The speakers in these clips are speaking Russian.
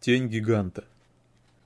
Тень гиганта.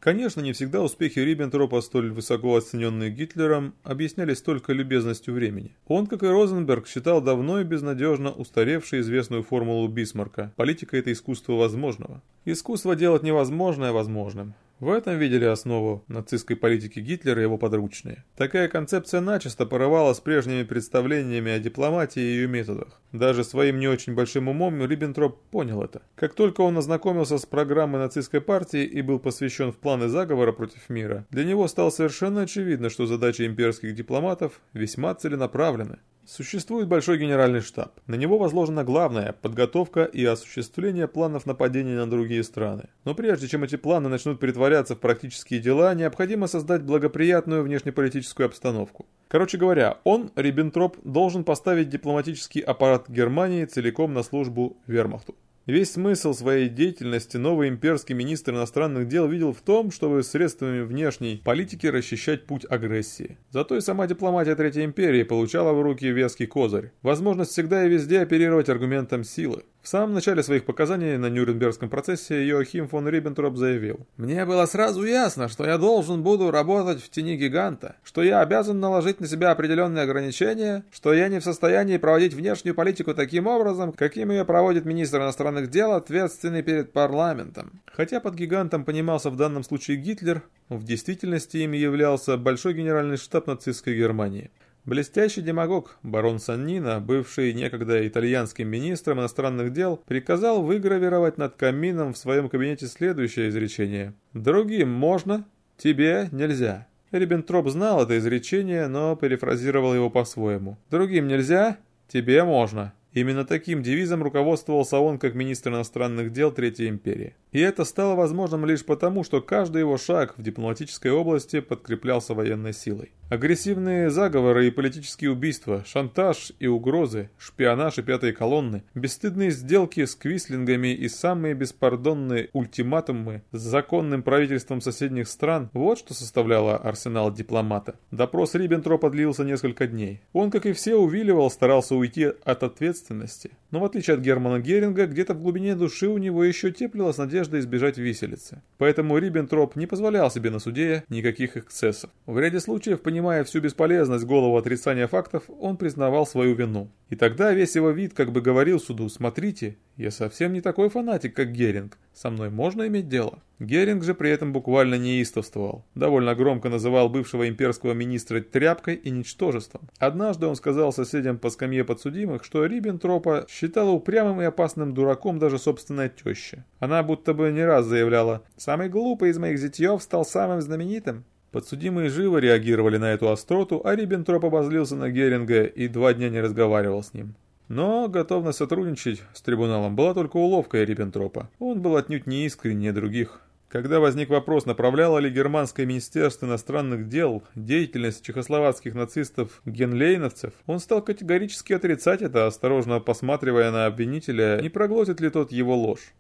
Конечно, не всегда успехи Риббентропа, столь высоко оцененные Гитлером, объяснялись только любезностью времени. Он, как и Розенберг, считал давно и безнадежно устаревшей известную формулу Бисмарка «Политика – это искусство возможного». Искусство делать невозможное возможным. В этом видели основу нацистской политики Гитлера и его подручные. Такая концепция начисто порывала с прежними представлениями о дипломатии и ее методах. Даже своим не очень большим умом Риббентроп понял это. Как только он ознакомился с программой нацистской партии и был посвящен в планы заговора против мира, для него стало совершенно очевидно, что задачи имперских дипломатов весьма целенаправлены. Существует большой генеральный штаб. На него возложена главная – подготовка и осуществление планов нападения на другие страны. Но прежде чем эти планы начнут притворяться в практические дела, необходимо создать благоприятную внешнеполитическую обстановку. Короче говоря, он, Риббентроп, должен поставить дипломатический аппарат Германии целиком на службу вермахту. Весь смысл своей деятельности новый имперский министр иностранных дел видел в том, чтобы средствами внешней политики расчищать путь агрессии. Зато и сама дипломатия Третьей империи получала в руки веский козырь. Возможность всегда и везде оперировать аргументом силы. В самом начале своих показаний на Нюрнбергском процессе Йоахим фон Риббентроп заявил. «Мне было сразу ясно, что я должен буду работать в тени гиганта, что я обязан наложить на себя определенные ограничения, что я не в состоянии проводить внешнюю политику таким образом, каким ее проводит министр иностранных дел, ответственный перед парламентом». Хотя под гигантом понимался в данном случае Гитлер, в действительности им являлся Большой генеральный штаб нацистской Германии. Блестящий демагог барон Саннина, бывший некогда итальянским министром иностранных дел, приказал выгравировать над камином в своем кабинете следующее изречение. «Другим можно, тебе нельзя». Риббентроп знал это изречение, но перефразировал его по-своему. «Другим нельзя, тебе можно». Именно таким девизом руководствовался он как министр иностранных дел Третьей империи. И это стало возможным лишь потому, что каждый его шаг в дипломатической области подкреплялся военной силой. Агрессивные заговоры и политические убийства, шантаж и угрозы, шпионаж и пятые колонны, бесстыдные сделки с квислингами и самые беспардонные ультиматумы с законным правительством соседних стран – вот что составляло арсенал дипломата. Допрос Риббентропа длился несколько дней. Он, как и все, увиливал, старался уйти от ответственности. Но в отличие от Германа Геринга, где-то в глубине души у него еще теплилась надежда избежать виселицы. Поэтому Риббентроп не позволял себе на суде никаких эксцессов. В ряде случаев, понимая всю бесполезность голого отрицания фактов, он признавал свою вину. И тогда весь его вид как бы говорил суду «Смотрите, я совсем не такой фанатик, как Геринг. Со мной можно иметь дело?» Геринг же при этом буквально неистовствовал. Довольно громко называл бывшего имперского министра тряпкой и ничтожеством. Однажды он сказал соседям по скамье подсудимых, что Риббентропа считала упрямым и опасным дураком даже собственная теща. Она будто бы не раз заявляла «Самый глупый из моих зятьев стал самым знаменитым». Подсудимые живо реагировали на эту остроту, а Риббентроп обозлился на Геринга и два дня не разговаривал с ним. Но готовность сотрудничать с трибуналом была только уловкой Риббентропа. Он был отнюдь не искреннее других. Когда возник вопрос, направляло ли германское министерство иностранных дел деятельность чехословацких нацистов-генлейновцев, он стал категорически отрицать это, осторожно посматривая на обвинителя, не проглотит ли тот его ложь.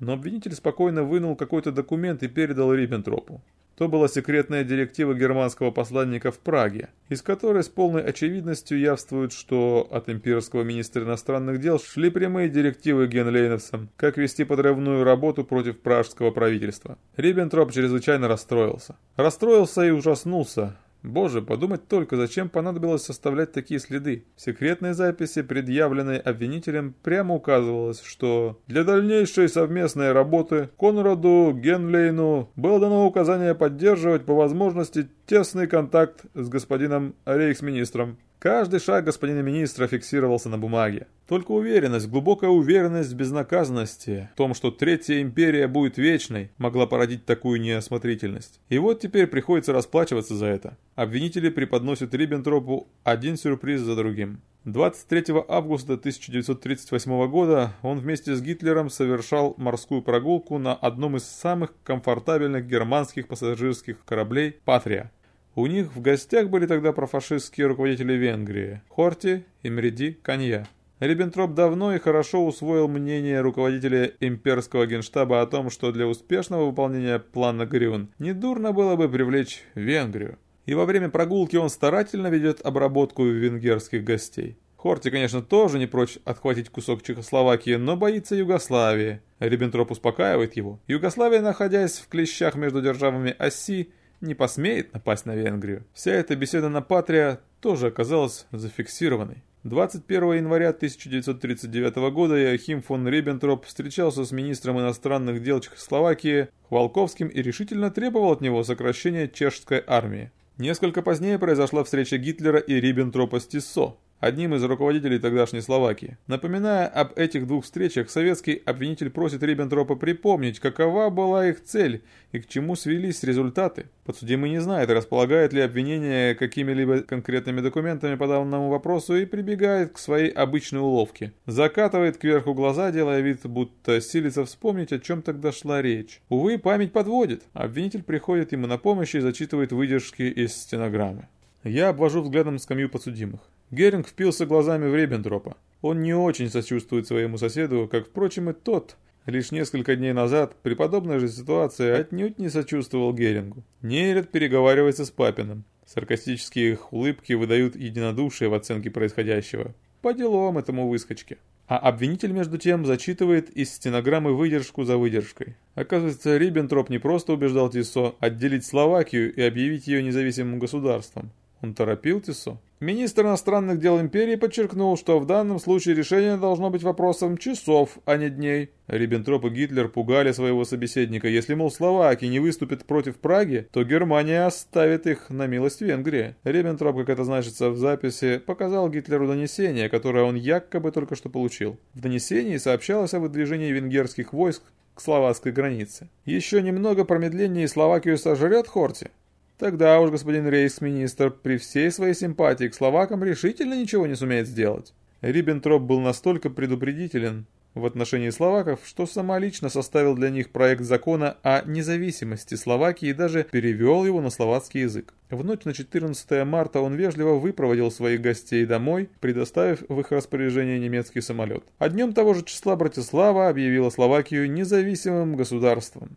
Но обвинитель спокойно вынул какой-то документ и передал Риббентропу. То была секретная директива германского посланника в Праге, из которой с полной очевидностью явствует, что от имперского министра иностранных дел шли прямые директивы генлейновцам, как вести подрывную работу против пражского правительства. Риббентроп чрезвычайно расстроился. Расстроился и ужаснулся, Боже, подумать только, зачем понадобилось составлять такие следы. В секретной записи, предъявленной обвинителем, прямо указывалось, что для дальнейшей совместной работы Конраду Генлейну было дано указание поддерживать по возможности тесный контакт с господином рейхсминистром. Каждый шаг господина министра фиксировался на бумаге. Только уверенность, глубокая уверенность в безнаказанности, в том, что Третья империя будет вечной, могла породить такую неосмотрительность. И вот теперь приходится расплачиваться за это. Обвинители преподносят Риббентропу один сюрприз за другим. 23 августа 1938 года он вместе с Гитлером совершал морскую прогулку на одном из самых комфортабельных германских пассажирских кораблей «Патрия». У них в гостях были тогда профашистские руководители Венгрии – Хорти, Имриди, Канья. Риббентроп давно и хорошо усвоил мнение руководителя имперского генштаба о том, что для успешного выполнения плана Грюн недурно было бы привлечь Венгрию. И во время прогулки он старательно ведет обработку венгерских гостей. Хорти, конечно, тоже не прочь отхватить кусок Чехословакии, но боится Югославии. Риббентроп успокаивает его. Югославия, находясь в клещах между державами оси, не посмеет напасть на Венгрию. Вся эта беседа на Патрия тоже оказалась зафиксированной. 21 января 1939 года Иохим фон Риббентроп встречался с министром иностранных дел Чехословакии Хвалковским и решительно требовал от него сокращения чешской армии. Несколько позднее произошла встреча Гитлера и Риббентропа с Тиссо одним из руководителей тогдашней Словакии. Напоминая об этих двух встречах, советский обвинитель просит Риббентропа припомнить, какова была их цель и к чему свелись результаты. Подсудимый не знает, располагает ли обвинение какими-либо конкретными документами по данному вопросу и прибегает к своей обычной уловке. Закатывает кверху глаза, делая вид, будто силится вспомнить, о чем тогда шла речь. Увы, память подводит. Обвинитель приходит ему на помощь и зачитывает выдержки из стенограммы. Я обвожу взглядом скамью подсудимых. Геринг впился глазами в Риббентропа. Он не очень сочувствует своему соседу, как, впрочем, и тот. Лишь несколько дней назад при подобной же ситуации отнюдь не сочувствовал Герингу. Нейрет переговаривается с Папиным. Саркастические их улыбки выдают единодушие в оценке происходящего. По делам этому выскочке. А обвинитель, между тем, зачитывает из стенограммы выдержку за выдержкой. Оказывается, Риббентроп не просто убеждал Тиссо отделить Словакию и объявить ее независимым государством. Он торопил Тиссо. Министр иностранных дел империи подчеркнул, что в данном случае решение должно быть вопросом часов, а не дней. Риббентроп и Гитлер пугали своего собеседника. Если, мол, Словакия не выступит против Праги, то Германия оставит их на милость Венгрии. Риббентроп, как это значится в записи, показал Гитлеру донесение, которое он якобы только что получил. В донесении сообщалось о выдвижении венгерских войск к словацкой границе. Еще немного промедления и Словакию сожрет Хорти. Тогда уж господин рейхсминистр при всей своей симпатии к словакам решительно ничего не сумеет сделать. Риббентроп был настолько предупредителен в отношении словаков, что самолично составил для них проект закона о независимости Словакии и даже перевел его на словацкий язык. В ночь на 14 марта он вежливо выпроводил своих гостей домой, предоставив в их распоряжение немецкий самолет. А днем того же числа Братислава объявила Словакию независимым государством.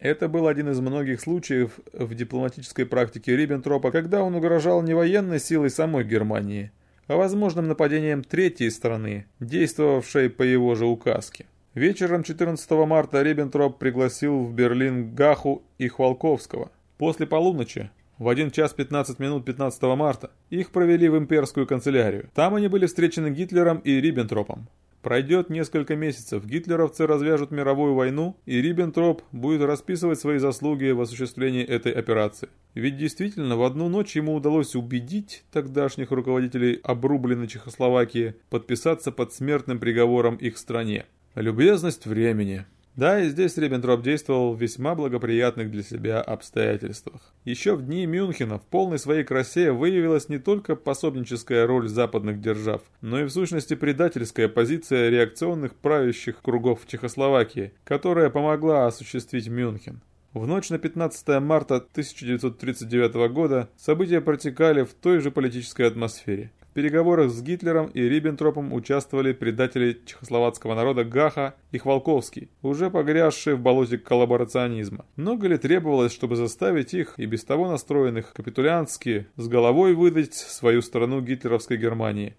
Это был один из многих случаев в дипломатической практике Риббентропа, когда он угрожал не военной силой самой Германии, а возможным нападением третьей страны, действовавшей по его же указке. Вечером 14 марта Риббентроп пригласил в Берлин Гаху и Хвалковского. После полуночи, в 1 час 15 минут 15 марта, их провели в имперскую канцелярию. Там они были встречены Гитлером и Риббентропом. Пройдет несколько месяцев, гитлеровцы развяжут мировую войну, и Риббентроп будет расписывать свои заслуги в осуществлении этой операции. Ведь действительно, в одну ночь ему удалось убедить тогдашних руководителей обрубленной Чехословакии подписаться под смертным приговором их стране. Любезность времени. Да, и здесь Риббентроп действовал в весьма благоприятных для себя обстоятельствах. Еще в дни Мюнхена в полной своей красе выявилась не только пособническая роль западных держав, но и в сущности предательская позиция реакционных правящих кругов в Чехословакии, которая помогла осуществить Мюнхен. В ночь на 15 марта 1939 года события протекали в той же политической атмосфере. В переговорах с Гитлером и Риббентропом участвовали предатели чехословацкого народа Гаха и Хвалковский, уже погрязшие в болоте коллаборационизма. Много ли требовалось, чтобы заставить их, и без того настроенных капитулянски, с головой выдать свою страну гитлеровской Германии?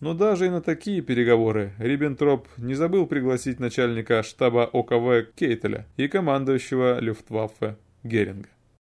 Но даже и на такие переговоры Риббентроп не забыл пригласить начальника штаба ОКВ Кейтеля и командующего Люфтваффе Геринга.